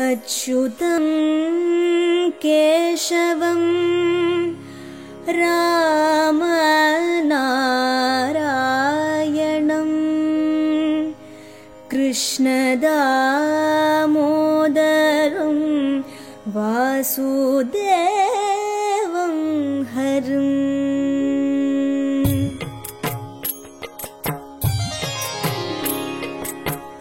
अच्युतं केशवं रामनारायणम् कृष्णदामोदरं वासुदेवं हरिम्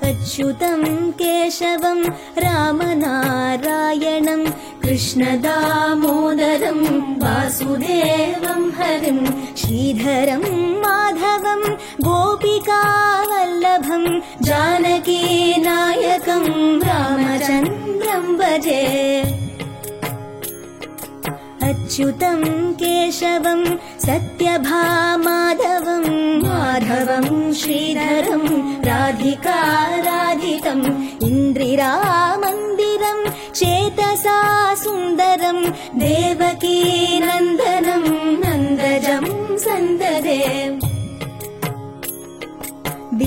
अच्युतं केशवं रामनारायणं कृष्णदामोदरं वासुदेवं हरिं श्रीधरं माधवं गोपिकावल्लभं जानकीनायकं रामचन्द्रं भजे। अच्युतं केशवं सत्यभामाधवं माधवं श्रीधरं राधिकाराधितम् इन्द्रिरामन्दिरं चेतसा सुन्दरं देवकीनन्दनं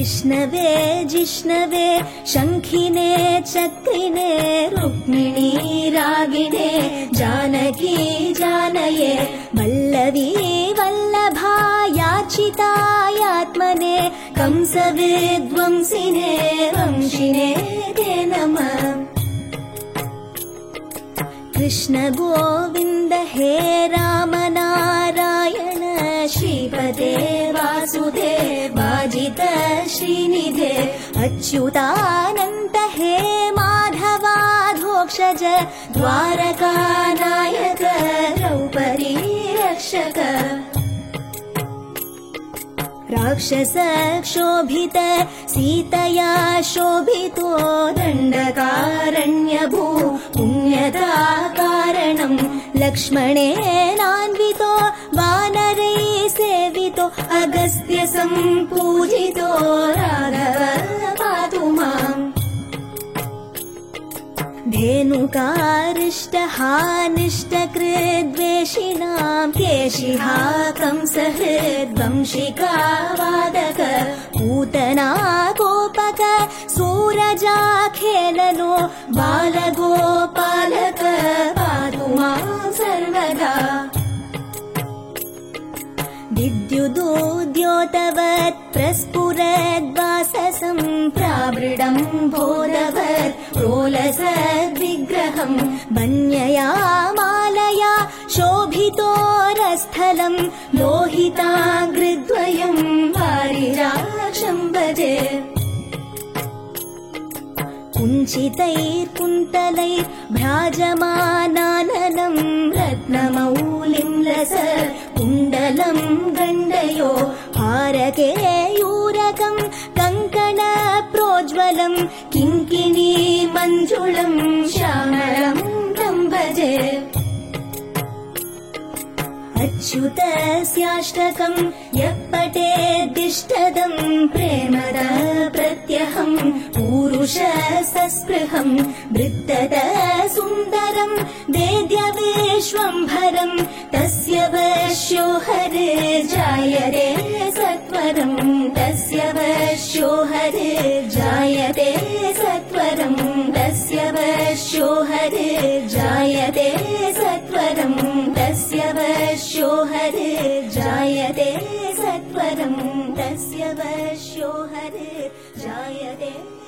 विष्णवे जिष्णवे शङ्खिने चक्रिणे रुक्मिणी रागिणे जानकी जानये वल्लवी वल्लभायाचितायात्मने कंसविद्वंसिने वंशिने ते नमः। कृष्ण गोविन्द हे रामनारायण श्रीपदे वासुदे वाजित श्रीनिधे अच्युतानन्त हे माधवाधोक्षज द्वारकानायक द्रौपदी रक्षक। राक्षसक्षोभित सीतया शोभितो दण्डकारण्यभू पुण्यता कारणम् लक्ष्मणेनान्वितो वानरै अगस्त्य सम्पूजितो माम् धेनुकारिष्टहानिष्टकृद्वेषिणाम् केशिहा कंसहृद्वंशिका वादक पूतना गोपक सूरजाखेलनो बालगोपालक बोधवत् प्रोलसद्विग्रहम् वन्यया मालया शोभितोरस्थलम् लोहिताग्रद्वयम् वारिराक्षम् भजे। कुञ्चितैर्कुन्तलैर्भ्राजमानाननम् रत्नमौलिं लस कुण्डलम् गण्डयो हारकेयूरकम् प्रोज्वलम् किङ्किणी मञ्जुळम् श्यामलम् तम् भजे अच्युतस्याष्टकम् यः पठेद्दिष्टदम् प्रेमदा प्रत्यहम् पूरुष सस्पृहम् वृत्तद सुन्दरम् वेद्य विश्वम्भरम् तस्य वश्यो हरे तस्य वश्यो हरे जायते सत्वरम् तस्य वश्यो हरे जायते सत्वरम् तस्य वश्यो हरे जायते सत्वरम् तस्य वश्यो हरे जायते